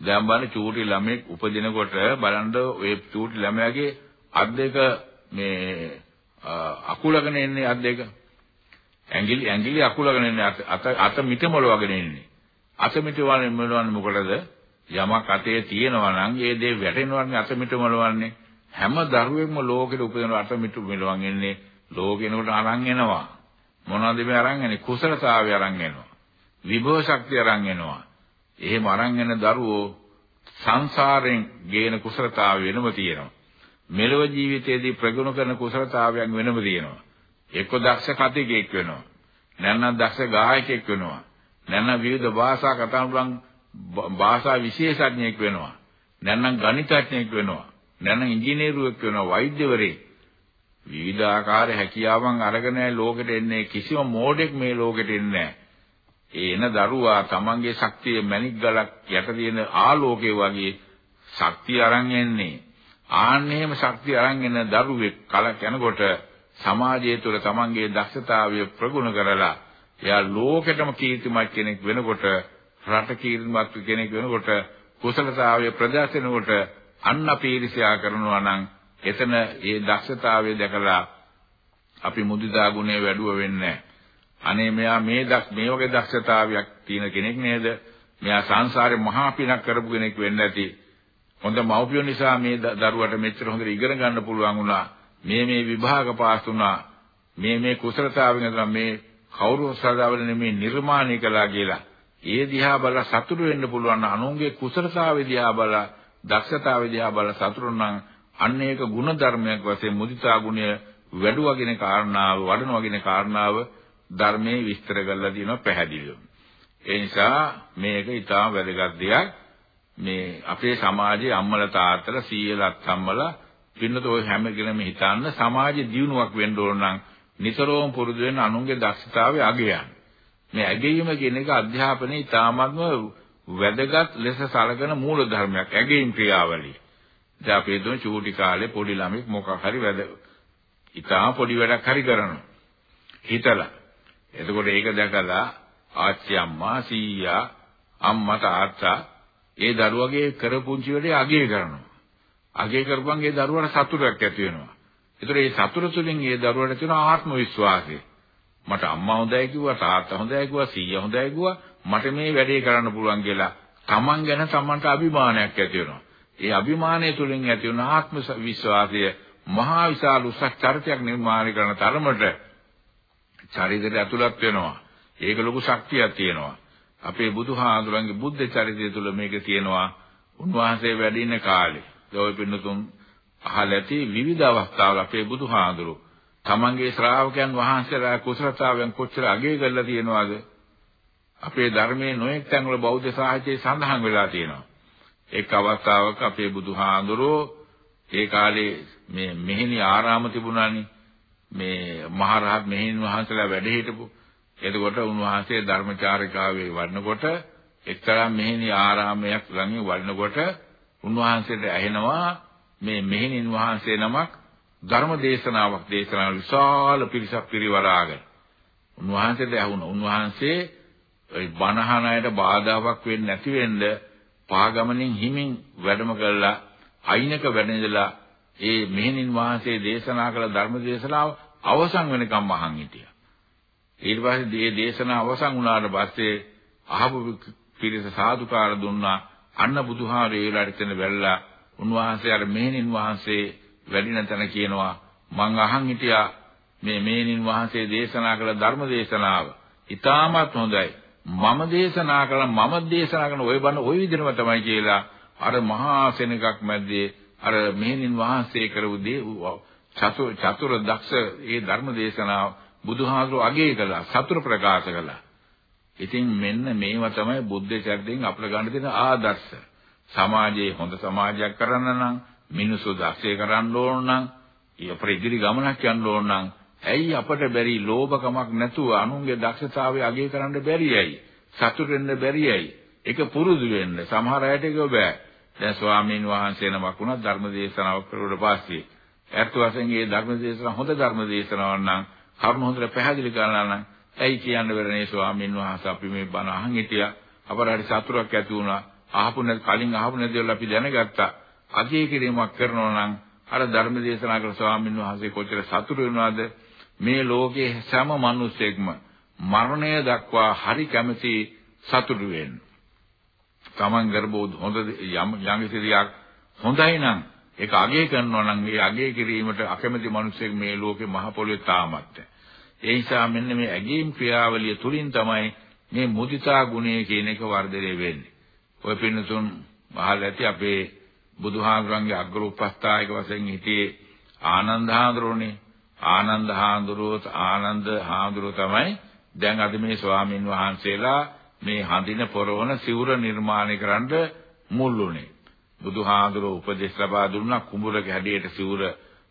දැන් බලන්න චූටි ළමෙක් උපදිනකොට බලන්න ඔය චූටි ළමයාගේ අත් දෙක මේ අකුලගෙන එන්නේ අත් දෙක. ඇඟිලි ඇඟිලි අකුලගෙන එන්නේ අත අත මිට මොලවගෙන එන්නේ. අත මිට වලන්නේ මොලවන්නේ මොකටද? යමක් අතේ තියෙනවා නම් ඒ දේ වැටෙනවන්නේ අත මිට මොලවන්නේ. හැම දරුවෙක්ම ලෝකෙට උපදින අත මිට මොලවන් එන්නේ ලෝකෙනකොට අරන් එනවා. මොනවද මේ අරන් එන්නේ? කුසලතාවය අරන් එනවා. විභව ශක්තිය අරන් එනවා. එහෙම අරන් එන දරුවෝ සංසාරයෙන් ගේන කුසලතාවය වෙනම තියෙනවා. මෙලොව ජීවිතයේදී ප්‍රගුණ කරන කුසලතාවයන් වෙනම තියෙනවා. එක්ක දක්ෂ කතිකෙක් වෙනවා. නැත්නම් දක්ෂ ගායකයෙක් වෙනවා. නැත්නම් විවිධ භාෂා කතා කරන භාෂා විශේෂඥයෙක් වෙනවා. නැත්නම් ගණිතඥයෙක් වෙනවා. නැත්නම් ඉංජිනේරුවෙක් වෙනවා. වෛද්‍යවරයෙක්. විවිධාකාර හැකියාවන් අරගෙන ලෝකෙට එන්නේ කිසිම මෝඩෙක් මේ ලෝකෙට එන්නේ නැහැ. එන දරුවා තමන්ගේ ශක්තිය මැණික් ගලක් යට තියෙන ආලෝකයේ වගේ ශක්තිය අරන් එන්නේ. ආන්න එහෙම ශක්තිය අරන් එන දරුවෙක් කලක් යනකොට සමාජය තුළ තමන්ගේ දක්ෂතාවය ප්‍රගුණ කරලා එයා ලෝකෙටම කීර්තිමත් කෙනෙක් වෙනකොට රට කීර්තිමත් කෙනෙක් වෙනකොට කුසලතාවය ප්‍රදර්ශනකොට අන්න පීරිසයා කරනවා නම් එතන ඒ දක්ෂතාවය දැකලා අපි මුදිතා ගුණය වැඩුව වෙන්නේ අනේ මෙයා මේ දක් මේ වගේ දක්ෂතාවයක් තියෙන කෙනෙක් නේද? මෙයා සංසාරේ මහා පිනක් කරපු කෙනෙක් වෙන්න ඇති. හොඳ මව්පියෝ නිසා මේ දරුවට මෙච්චර හොඳට ඉගෙන ගන්න පුළුවන් වුණා. මේ මේ විභාග පාස් වුණා. මේ මේ කුසලතාවෙන් තමයි මේ කවුරු සදාවල නෙමේ නිර්මාණය කළා කියලා. ඒ දිහා බලලා සතුටු වෙන්න පුළුවන් අනුන්ගේ කුසලතාවය දිහා බලලා දක්ෂතාවය දිහා බලලා සතුටු නම් අන්න ඒක ගුණ ධර්මයක් වශයෙන් මුදිතා ගුණය වැඩුවගෙන කාරණාව වඩනවගෙන කාරණාව ධර්මයේ විස්තර කරලා තියෙනවා පැහැදිලිව. ඒ නිසා මේක ඊටාම වැදගත් දෙයක්. මේ අපේ සමාජයේ අම්මලා තාත්තලා සීයලත් සම්මලා පින්නත ඔය හැම කෙනෙම හිතන්න සමාජ දියුණුවක් වෙන්න ඕන නම් නිතරම පුරුදු වෙන අනුන්ගේ දක්ෂතාවය අගයන්. මේ ඇගීම කියන එක අධ්‍යාපනයේ ඉතාමත්ම වැදගත් ලෙස සලකන මූල ධර්මයක්. ඇගීම් ක්‍රියාවලිය. දැන් අපි හිතමු චූටි කාලේ පොඩි ළමෙක් මොකක් හරි වැද ඉතාම පොඩි වැඩක් හරි කරනවා. හිතලා. එතකොට ඒක දැකලා ආච්චි අම්මා සීයා අම්මා තාත්තා ඒ දරුවගේ කරපුංචි වැඩේ අගය කරනවා. අගය කරපුවන් ඒ දරුවට සතුටක් ඇති වෙනවා. ඒතර මේ සතුට තුළින් ඒ දරුවට තියෙන ආත්ම විශ්වාසය. මට අම්මා හොඳයි කිව්වා තාත්තා හොඳයි කිව්වා සීයා හොඳයි කිව්වා මට මේ වැඩේ කරන්න පුළුවන් කියලා තමන් ගැන තමන්ට අභිමානයක් ඇති වෙනවා. ඒ අභිමානය තුළින් ඇති වුණ ආත්ම විශ්වාසය මහා විශාල උසස් චරිතයක් නිර්මාණය කරන තරමට චරිතයට ඇතුළත් වෙනවා. ඒක ලොකු ශක්තියක් තියෙනවා. අපේ බුදුහාඳුරන්ගේ බුද්ධ චරිතය තුළ මේක තියෙනවා. උන්වහන්සේ වැඩ ඉන්න කාලේ. ඔය පින්නතුන් අහලා ඇති විවිධ අවස්ථාවල අපේ බුදුහාඳුරු තමන්ගේ ශ්‍රාවකයන් වහන්සේලා කුසලතාවයන් කොච්චර අගය කරලා තියෙනවද? අපේ ධර්මයේ නොයෙක් තැන්වල බෞද්ධ සාහිත්‍යයේ සඳහන් වෙලා තියෙනවා. එක් අවස්ථාවක අපේ බුදුහාඳුරෝ ඒ කාලේ මේ මෙහෙණි ආරාම තිබුණානේ. මේ මහරහත් මෙහෙණි වහන්සේලා වැඩ හිටපු. එතකොට උන්වහන්සේ ධර්මචාරිකාවේ වඩනකොට එක්තරා මෙහෙණි ආරාමයක් ළඟින් වඩනකොට උන්වහන්සේට ඇහෙනවා මේ මෙහෙණින් වහන්සේ නමක් ධර්ම දේශනාවක් දේශනා විශාල පිරිසක් පිරිවරාගෙන උන්වහන්සේට ඇහුණා. උන්වහන්සේ ඒ බණහන අයට බාධාවක් වෙන්නේ නැති වෙන්න පාගමනින් හිමින් වැඩම කළා අයිනක වැඩඳලා ඒ මෙහෙණින් වහන්සේ දේශනා කළ ධර්ම දේශනාව අවසන් වෙනකම් අහන් හිටියා. ඊට පස්සේ මේ දේශනාව අවසන් වුණාට පස්සේ අහපු පිරිස සාදුකාර දුන්නා. අන්න බුදුහාරේ ඒ වෙලාවට එතන වැල්ලා උන්වහන්සේ අර මෙහෙණින් වහන්සේ වැඩින තැන කියනවා මං අහන් හිටියා මේ මෙහෙණින් වහන්සේ දේශනා කළ ධර්ම දේශනාව. ඊටමත් හොඳයි. මම දේශනා කළ මම දේශනා කරන ওই බණ ওই විදිහම තමයි කියලා අර මහා සෙනගක් මැද්දේ අර මෙහෙණින් වහන්සේ කරපු දේ චතුර චතුර දක්ෂ ඒ ධර්ම දේශනාව බුදුහාමුදුරුවෝ අගය කළා සතුර ප්‍රකාශ කළා. ඉතින් මෙන්න මේවා තමයි බුද්ධ චරිතයෙන් අපිට ගන්න දෙන ආදර්ශ. සමාජයේ හොඳ සමාජයක් කරන්න නම් මිනිස්සු දක්ෂය කරන්න ඕන නම් අපේ ඉදිරි ගමනක් යන්න ඕන නම් ඇයි අපට බැරි ලෝභකමක් නැතුව අනුන්ගේ දක්ෂතාවය අගය කරන්න බැරි ඇයි? සතුට වෙන්න බැරි ඇයි? ඒක පුරුදු වෙන්න. සමහර අයට ඒක බෑ. දැන් ස්වාමීන් වහන්සේ නමක් වුණා ධර්ම දේශනාවක් කරුවට පස්සේ ඇත්ත වශයෙන්ම මේ ධර්ම දේශනාව හොඳ ධර්ම දේශනාවක් නම් කරුණ හොඳට පැහැදිලි කරලා නම් ඇයි කියන්න බැරනේ ස්වාමීන් වහන්සේ? අපි මේ බණ අහන් හිටියා. අපට හරි සතුටක් ඇති වුණා. අහපු නැති කලින් අහපු නැතිවල අපි දැනගත්තා. අගය කිරීමක් කරනවා නම් අර ධර්ම දේශනා කර ස්වාමීන් වහන්සේ කොච්චර සතුටු වෙනවද? මේ ලෝකයේ සෑම මිනිසෙක්ම මරණය දක්වා හරි කැමති සතුටු වෙන්න. Taman ගර්භෝධ හොඳ යම් යම් හොඳයි නම් ඒක අගය කරනවා නම් ඒ අගය කිරීමට අකමැති මිනිසෙක් මේ ලෝකේ මහ පොළොවේ තාමත්. ඒ නිසා මෙන්න මේ ඇගීම් ක්‍රියාවලිය තුලින් තමයි මේ මුදිතා ගුණය කියන එක වර්ධනය වෙන්නේ. ඔය පින්නතුන් මහල් ඇති අපේ බුදුහාමුදුරන්ගේ අග්‍ර උපස්ථායක වශයෙන් හිටියේ ආනන්ද හාමුදුරුවනේ. ආනන්ද හාමුදුරුවෝ ආනන්ද හාමුදුරුවෝ තමයි දැන් අද මේ ස්වාමින් වහන්සේලා මේ හඳින පොරවන සිවුර නිර්මාණය කරන්න මුල් වුණේ. බුදුහාඳුරෝ උපදෙස් ලබා දුන්නා කුඹුරක හැඩයට සිවුර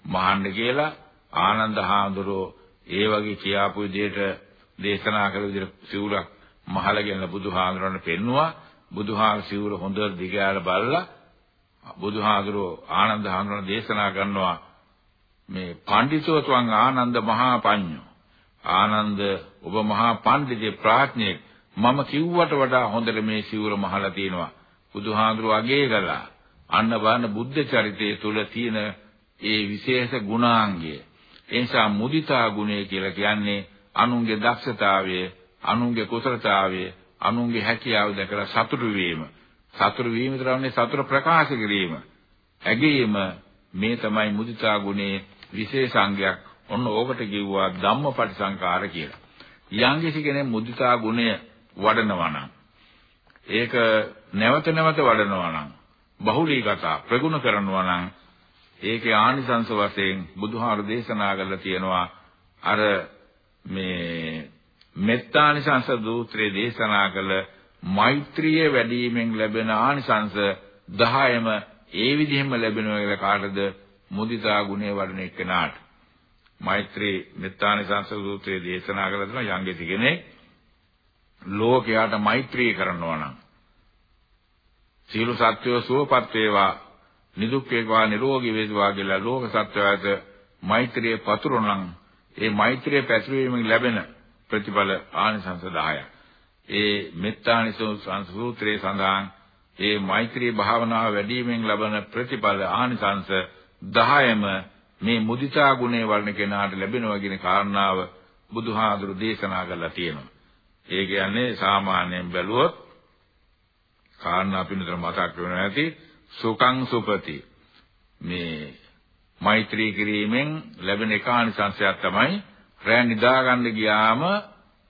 මහන්න කියලා ආනන්ද හාඳුරෝ ඒ වගේ කියාපු විදිහට දේශනා කළ විදිහට සිවුරක් මහලගෙන බුදුහාඳුරන් පෙන්නවා. බුදුහාම සිවුර හොඳට දිගාල බලලා. බුදුහාඳුරෝ ආනන්ද හාඳුරන් දේශනා කරනවා මේ පඬිතුතුන් ආනන්ද මහා පඤ්ඤෝ. ආනන්ද ඔබ මහා පඬිතේ ප්‍රඥෙක්. මම කිව්වට වඩා හොඳට මේ සිවුර මහලා තියෙනවා. බුදුහාඳුරෝ අගේ කළා. අන්න බලන්න බුද්ධ චරිතය තුල තියෙන ඒ විශේෂ ගුණාංගය. ඒ නිසා මුදිතා ගුණය කියලා කියන්නේ අනුන්ගේ දක්ෂතාවය, අනුන්ගේ කුසලතාවය, අනුන්ගේ හැකියාව දැකලා සතුටු වීම. සතුටු වීම විතරන්නේ සතුට ප්‍රකාශ කිරීම. ඇගීම මේ තමයි මුදිතා ගුණයේ විශේෂාංගයක්. ඔන්න ඕකට කිව්වා ධම්මපටිසංකාර කියලා. යම්කිසි කෙනෙක් මුදිතා ගුණය වඩනවා නම් ඒක නැවත නැවත වඩනවා නම් බහුලීගතා ප්‍රගුණ කරනවා නම් ඒකේ ආනිසංස වශයෙන් බුදුහාර දේශනා කරලා තියෙනවා අර මේ මෙත්තානිසංස දූත්‍රයේ දේශනා කළ මෛත්‍රිය වැඩිවීමෙන් ලැබෙන ආනිසංස 10ම ඒ විදිහෙම ලැබෙනවා කියලා කාටද මුදිතා ගුණය වඩන එක්කනාට මෛත්‍රී මෙත්තානිසංස සූත්‍රයේ දේශනා කළ දෙනවා යංගෙති කෙනෙක් ලෝකයට මෛත්‍රී කරනවා නම් සියලු සත්වයෝ සුවපත් වේවා නිදුක් වේවා නිරෝගී වේවා කියලා ලෝක සත්වයාට මෛත්‍රිය පතුරවනම් ඒ මෛත්‍රිය පැතිරීමෙන් ලැබෙන ප්‍රතිඵල ආනිසංස 10ක්. ඒ මෙත්තානිසංස සූත්‍රයේ සඳහන් ඒ මෛත්‍රී භාවනාව වැඩිවීමෙන් ලබන ප්‍රතිඵල ආනිසංස 10ම මේ මුදිතා ගුණය වර්ණ කෙනාට ලැබෙනවා කියන කාරණාව බුදුහාඳුරු දේශනා කරලා තියෙනවා. ඒ කියන්නේ සාමාන්‍යයෙන් බැලුවොත් කාරණා පිළිතර මතක් වෙනවා ඇති සුඛං සුපති මේ මෛත්‍රී කිරීමෙන් ලැබෙන ඒකානිසංශයක් තමයි රැ නිදා ගන්න ගියාම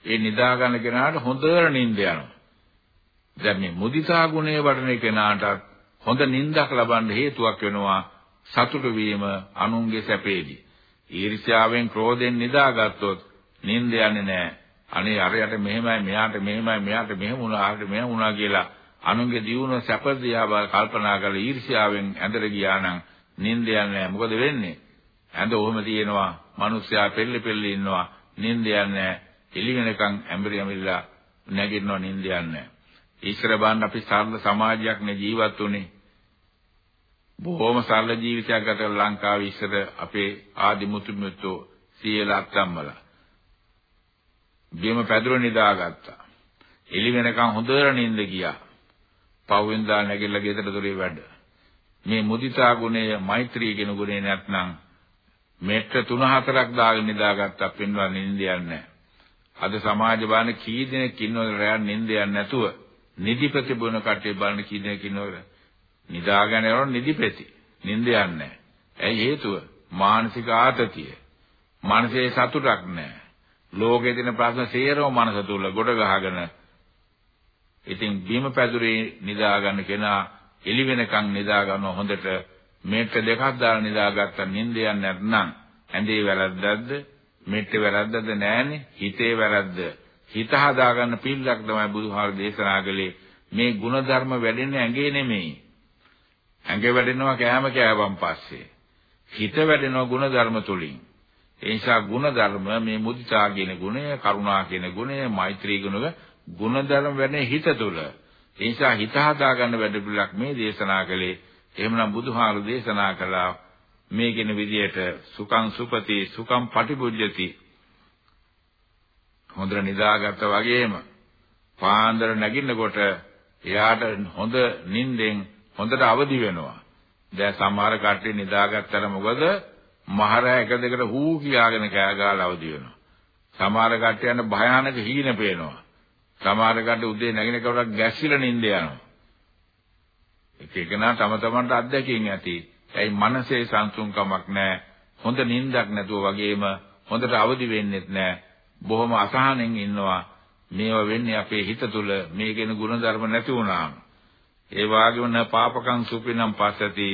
ඒ නිදා ගන්න කෙනාට හොඳට නිින්ද යනවා. දැන් මේ මුදිතා ගුණය වඩන කෙනාට හොඳ නිින්දක් ලබන්න හේතුවක් වෙනවා සතුටු වීම අනුන්ගේ සැපේදී. ඊර්ෂ්‍යාවෙන් ක්‍රෝධෙන් නිදාගත්තොත් නිින්ද යන්නේ නැහැ. අනේ අරයට මෙහෙමයි මෙයාට මෙහෙමයි මෙයාට මෙහෙම වුණා අරට මෙහෙම වුණා කියලා අනුන්ගේ දියුණුව සැප දිහා බල කල්පනා කරලා ඊර්ෂ්‍යාවෙන් ඇඳට ගියා නම් නිින්ද යන්නේ නැහැ. මොකද වෙන්නේ? ඇඳ ඔහොම තියෙනවා. මිනිස්සයා පෙල්ලි පෙල්ලි ඉන්නවා. නිින්ද යන්නේ නැහැ. එළි වෙනකන් ඇඹරි ඇඹරිලා නැගිටිනවා නිින්ද යන්නේ නැහැ. ඊශ්වර බාන්න අපි සරල සමාජයක් නේ ජීවත් උනේ. බොහොම සරල ජීවිතයක් ගත කරලා ලංකාවේ ඉස්සර අපේ ආදි මුතුමුතු සියලා අත්තම්මලා. බිම පැදුර නිදාගත්තා. එළි වෙනකන් හොඳට නිින්ද ගියා. පවෙන්දා නැගිටලා ගෙදර දොරේ වැඩ. මේ මුදිතා ගුණය, මෛත්‍රී කියන ගුණය නැත්නම් මෙට්ට 3-4ක් දාගෙන නිදාගත්තා පින්වා නිින්ද යන්නේ අද සමාජ බාන කී දෙනෙක් ඉන්නවද රැයන් නිින්ද යන්නේ නැතුව නිදිපති බොන කට්ටිය බලන කී දෙනෙක් ඉන්නවද? නිදාගෙන යනකොට නිදිපෙති නිින්ද යන්නේ ඇයි හේතුව? මානසික ආතතිය. මානසික සතුටක් නැහැ. ලෝකයේ තියෙන ප්‍රශ්න සේරම මනස තුල ගොඩ ගහගෙන ඉතින් බීම පැදුරේ නිදා ගන්න කෙනා එළි වෙනකන් නිදා ගන්න හොඳට. මේට දෙකක් දාලා නිදාගත්ත නිින්ද යන්නේ නැත්නම් ඇඳේ වැරද්දක්ද? මෙට්ට වැරද්දද නැහනේ? හිතේ වැරද්ද. හිත හදාගන්න පිළිලක් තමයි බුදුහාර දේශනා කළේ. මේ ಗುಣධර්ම වැඩෙන්නේ ඇඟේ නෙමෙයි. ඇඟ වැඩෙනවා කෑම කෑවන් පස්සේ. හිත වැඩෙනවා ಗುಣධර්ම තුලින්. ඒ නිසා ಗುಣධර්ම මේ මුදිතා කියන ගුණය කරුණා කියන ගුණය මෛත්‍රී ගුණය ಗುಣධර්ම වැඩෙන හිත තුල ඒ නිසා හිත හදාගන්න වැඩ පිළිලක් මේ දේශනා කළේ එහෙමනම් බුදුහාරු දේශනා කළා මේ කියන විදියට සුඛං සුපති සුඛං පටිපුජ්ජති හොඳට නිදාගත්තා වගේම පාන්දර නැගින්නකොට එයාට හොඳ නිින්දෙන් හොඳට අවදි වෙනවා. දැන් සමහර කට්ටිය නිදාගත්තට මොකද මහරෑ එක දෙකට හූ කියාගෙන කෑ ගහලා අවදි වෙනවා. සමහර කට්ටියන්ට භයානක හීන පේනවා. සමහර කට්ටිය උදේ නැගිනකොට ගැස්සිලා නිින්ද යනවා. එක එකනා තම තමන්ට අත්දැකීම් ඇති. ඇයි මනසේ සංසුන්කමක් නැහැ. හොඳ නිින්දක් නැතුව වගේම හොඳට අවදි වෙන්නෙත් නැහැ. බොහොම අසහනෙන් ඉන්නවා. මේවා වෙන්නේ අපේ හිත තුළ මේ කියන ಗುಣධර්ම නැති වුණාම. ඒ වාගේම න පාපකං සුපිනම් පස්සති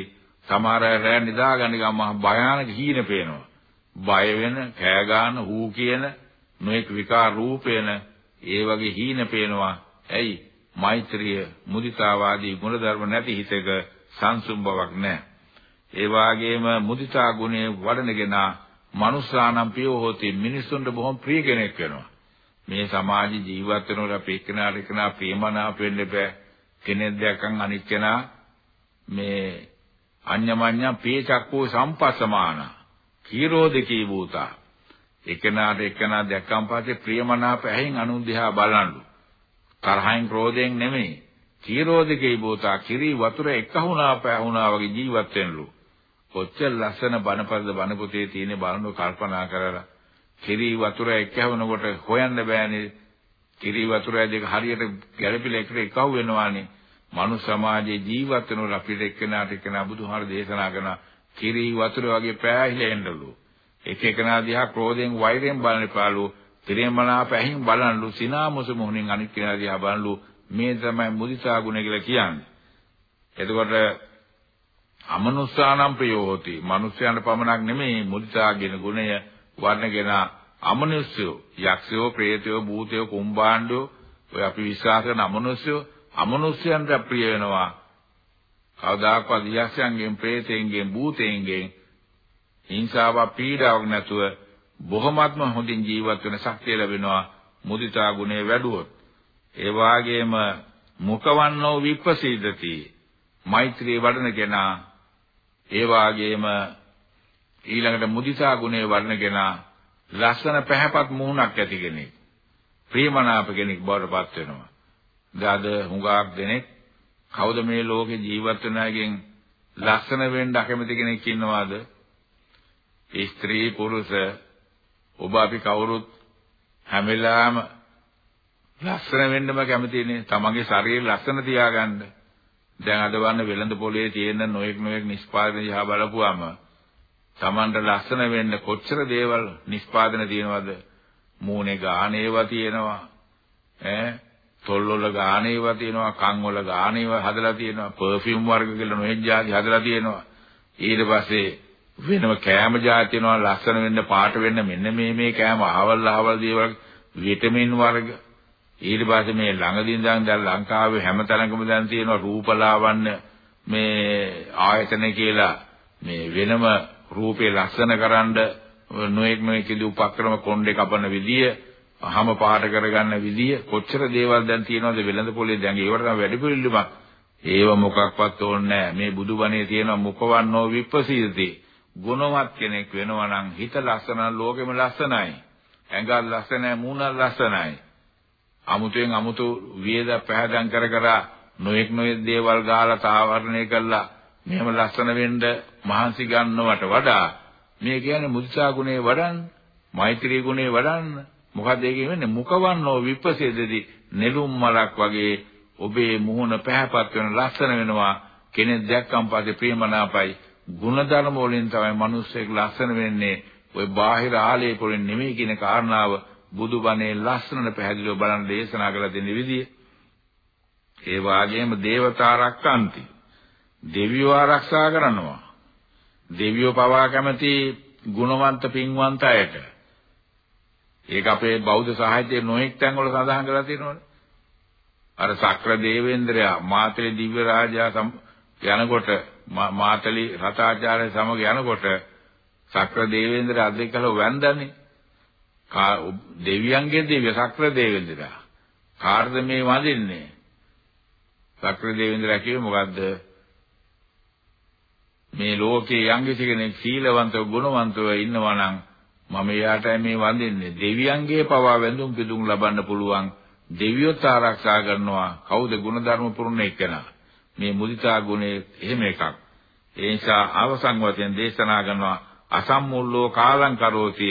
සමහර අය රැ නිදාගන්න ගම භයානක හීන පේනවා. බය වෙන, කෑ ගන්න, හූ කියන නොඑක් විකාර රූපේන ඒ වගේ හීන පේනවා. ඇයි? මෛත්‍රිය, මුදිතාවාදී ගුණධර්ම නැති හිතක සංසුම් බවක් නැහැ. ඒ වාගේම මුදිතා ගුණය වඩනගෙන මනුස්සානම් පියෝ හොති මිනිසුන්ට බොහොම ප්‍රිය කෙනෙක් වෙනවා. මේ සමාජ ජීවත් වෙනකොට අපි එක්කෙනාට එක්කෙනා ප්‍රේමනාප වෙන්න බෑ. කෙනෙක් දැක්කන් අනිත් කෙනා මේ අඤ්ඤමඤ්ඤ පේචක්කෝ සම්පස්සමාන කීරෝධකී භූතා එකනාට එකනා දැක්කන් පස්සේ ප්‍රියමනාප ඇහෙන් අනුදිහා බලනලු. තරහෙන් ක්‍රෝධයෙන් නෙමෙයි කීරෝධකී භූතා කිරි වතුර එකහුණා පැහුණා වගේ ජීවත් වෙනලු. කොච්චර ලස්සන බණපද බණපොතේ තියෙන බලනු කල්පනා කරලා. කිරි වතුර එක්කවනකොට හොයන්න බෑනේ. කිරි වතුර දෙක හරියට ගැළපිලා එකට එකව වෙනවානේ. මනු සමාජයේ ජීවත් වෙනකොට අපිට එක්කෙනාට එක්කෙනා බුදුහාර දේශනා කරන කිරි වතුර වගේ පෑහිලා එන්නලු. එක එකනා දිහා ක්‍රෝධයෙන් වෛරයෙන් බලන පාලු ප්‍රේමනාප ඇහින් බලනලු සිනාමුස මොහොනින් අනිත් කෙනා දිහා බලනලු මේ තමයි මුදිතා ගුණ කියලා කියන්නේ. එතකොට අමනුස්සානම් ප්‍රයෝහති. මිනිස්යන්ට පමණක් නෙමෙයි මුදිතා කියන ගුණය වර්ණගෙන අමනුෂ්‍යෝ, යක්ෂයෝ, ප්‍රේතයෝ, භූතයෝ, කුම්භාණ්ඩයෝ ඔය අපි විශ්වාස කරන අමනුෂ්‍යෝ අමනුෂ්‍යයන්ට ප්‍රිය වෙනවා. කවදාකවත් යක්ෂයන්ගෙන්, പ്രേතෙන්ගෙන්, භූතෙන්ගෙන් හිංසාව පීඩාවක් නැතුව බොහොමත්ම හොඳින් ජීවත් වෙන ශක්තිය ලැබෙනවා මුදිතා ගුණය වැඩුවොත්. ඒ වාගේම මුකවන්නෝ විප්පසීදති. මෛත්‍රී වඩන කෙනා ඒ වාගේම ඊළඟට මුදිතා ගුණය වඩන කෙනා ලස්සන පැහැපත් මුහුණක් ඇති කෙනෙක්. ප්‍රියමනාප කෙනෙක් බවට පත් වෙනවා. දාද හුඟක් දෙනෙක් කවුද මේ ලෝකේ ජීවත් වෙන අයගෙන් ලස්සන වෙන්න අකමැති කෙනෙක් ඉන්නවද? ස්ත්‍රී පුරුෂ ඔබ අපි කවුරුත් හැම වෙලාවෙම ලස්සන වෙන්නම කැමතිනේ. තමන්ගේ ශරීරය ලස්සන තියාගන්න. දැන් අද වන්න වෙළඳ පොලේ තියෙන නොයෙක් නොයෙක් නිෂ්පාදන දිහා බලපුවාම තමන්ට ලස්සන වෙන්න කොච්චර දේවල් නිෂ්පාදන තියෙනවද? මූණේ ගානේවා තියෙනවා. ඈ තොල්වල ගානේවා තියෙනවා, කන් වල ගානේවා හදලා තියෙනවා, පර්ෆියුම් වර්ග කියලා නොයෙක් જાති හදලා තියෙනවා. ඊට පස්සේ වෙනම කෑම જાති තියෙනවා ලස්සන වෙන්න පාට වෙන්න මෙන්න මේ මේ කෑම අහවල් අහවල් දේවල් විටමින් වර්ග. ඊට පස්සේ මේ ළඟදී ඉඳන් දැන් ලංකාවේ හැමතැනකම දැන් තියෙනවා රූපලාවන්‍ය මේ ආයතන කියලා. මේ වෙනම රූපේ ලස්සන කරන්න නොඑක් නොඑක් ඉදි උපක්‍රම කොණ්ඩේ කපන විදිය අහම පහට කරගන්න විදිය. කොච්චර දේවල් දැන් තියෙනවද? වෙළඳ පොලේ දැන් ඒවට තමයි වැඩි පිළිලුමක් ඒව මොකක්වත් ඕනේ නැහැ. මේ බුදුබණේ තියෙන මුඛවන්නෝ විප්පසීති ගුණවත් කෙනෙක් වෙනවා නම් හිත ලස්සන ලෝකෙම ලස්සනයි. ඇඟල් ලස්සනයි මූණ ලස්සනයි. අමුතුවෙන් අමුතු වියද පැහැදම් කර කර නොඑක් නොඑක් දේවල් ගාලා තාවරණය කළා. මෙහෙම ලස්සන වෙන්න මහන්සි ගන්නවට වඩා මේ කියන්නේ මුදිතා ගුණේ වඩන්න මෛත්‍රී ගුණේ වඩන්න. මොකද ඒකෙ වෙන්නේ? මුඛවන්නෝ විප්පසෙදදී නෙළුම් මලක් වගේ ඔබේ මුහුණ පැහැපත් වෙන ලස්සන වෙනවා. කෙනෙක් දැක්කම පස්සේ ප්‍රේමනාපයි. ಗುಣධර්ම වලින් තමයි මිනිස්සෙක් ලස්සන වෙන්නේ ওই බාහිර ආලේප වලින් නෙමෙයි කියන කාරණාව බුදුබණේ ලස්සනට පැහැදිලිව බලන් දේශනා කරලා දෙන විදිය. ඒ වාගේම දේවතාරක්කන්ති දෙවියෝ ආරක්ෂා කරනවා. දෙවියෝ පවා කැමති ගුණවන්ත පින්වන්ත අයට. ඒක අපේ බෞද්ධ සාහිත්‍යයේ නොඑක් තැන්වල සඳහන් කරලා තියෙනවනේ. අර සක්‍ර දේවේන්ද්‍රයා මාතේ දිව්‍ය රාජයා යනකොට මාතලි රතාචාර්ය සමග යනකොට සක්‍ර දේවේන්ද්‍ර අධිකල වැන්දනේ දෙවියන්ගේ දෙවිය සක්‍ර දේවේන්ද්‍රයා. කාර්ද මේ වඳින්නේ? සක්‍ර දේවේන්ද්‍රයා කිව්වේ මොකද්ද? මේ ලෝකේ යම් කිසි කෙනෙක් සීලවන්තව ගුණවන්තව ඉන්නවා නම් මම එයාටයි මේ වඳින්නේ. දෙවියන්ගේ පවා වැඳුම් පිදුම් ලබන්න පුළුවන්. දෙවියොත් ආරක්ෂා කරනවා. කවුද ගුණධර්ම පුරුණ එක්කෙනා? මේ මුදිතා ගුණේ එහෙම එකක්. ඒ නිසා අවසන් වශයෙන් දේශනා කරනවා අසම්මුල්ලෝ කාලං කරෝති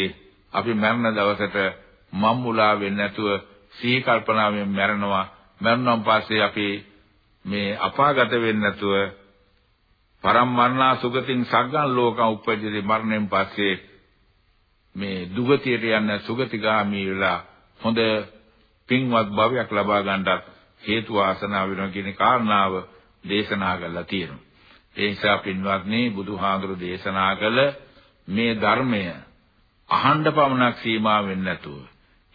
අපි මරණ දවසට මම්මුලා වෙන්නේ නැතුව සිහි කල්පනාවෙන් මැරෙනවා. මරණන් පස්සේ අපි මේ අපාගත වෙන්නේ නැතුව පරම්මරණා සුගතින් සග්ගන් ලෝකං උපජ්ජති මරණයෙන් පස්සේ මේ දුගතියට යන සුගතිගාමී වෙලා හොඳ පින්වත් භවයක් ලබා ගන්නට හේතු වාසනා වෙනවා කියන කාරණාව දේශනා කරලා තියෙනවා. ඒ නිසා පින්වත්නි බුදුහාඳුරු දේශනා කළ මේ ධර්මය අහන්න පමණක් සීමා වෙන්නේ නැතුව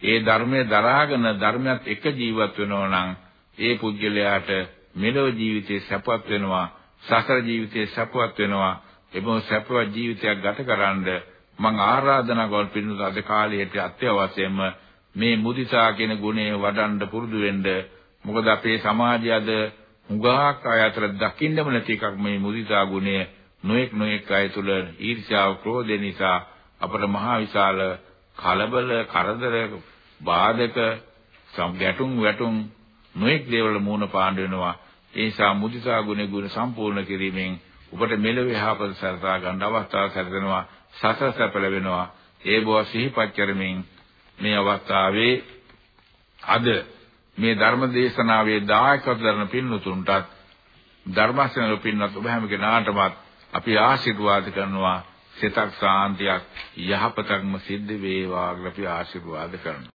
ඒ ධර්මයේ දරාගෙන ධර්මයක් එක ජීවත් වෙනවා නම් ඒ පුජ්‍යලයාට මෙලොව ජීවිතේ සැපවත් වෙනවා සසර ජීවිතේ සැපවත් වෙනවා එබඳු සැපවත් ජීවිතයක් ගතකරනද මම ආරාධනා කරන පිණුස අද කාලයට අත්‍යවශ්‍යම මේ මුදිතා කියන ගුණය වඩන්න පුරුදු වෙන්න මොකද අපේ සමාජය අද හුඟක් අය අතර දකින්නම නැති එකක් මේ මුදිතා ගුණය නොඑක් නොඑක් අය තුල ඊර්ෂ්‍යාව ක්‍රෝධය නිසා අපට මහා විශාල කලබල කරදර බාධක සම්ගැටුම් වැටුම් නොඑක් දේවල් මූණ පාණ්ඩ වෙනවා. ඒ නිසා මුදිතා ගුණ ගුණ සම්පූර්ණ කිරීමෙන් ඔබට මෙලොව යහපත සලසා ගන්න අවස්ථාව සැලසෙනවා. සසර සැප ලැබෙනවා ඒ බව සිහිපත් කරමින් මේ අවස්ථාවේ අද මේ ධර්ම දේශනාවේ දායකත්ව දරන පින්වතුන්ටත් ධර්මස්වන පින්වත් ඔබ හැම කෙනාටමත් අපි ආශිර්වාද කරනවා. සිතක් සාන්තියක් යහපතක්ම සිද්ධ වේවා කියලා අපි ආශිර්වාද කරනවා.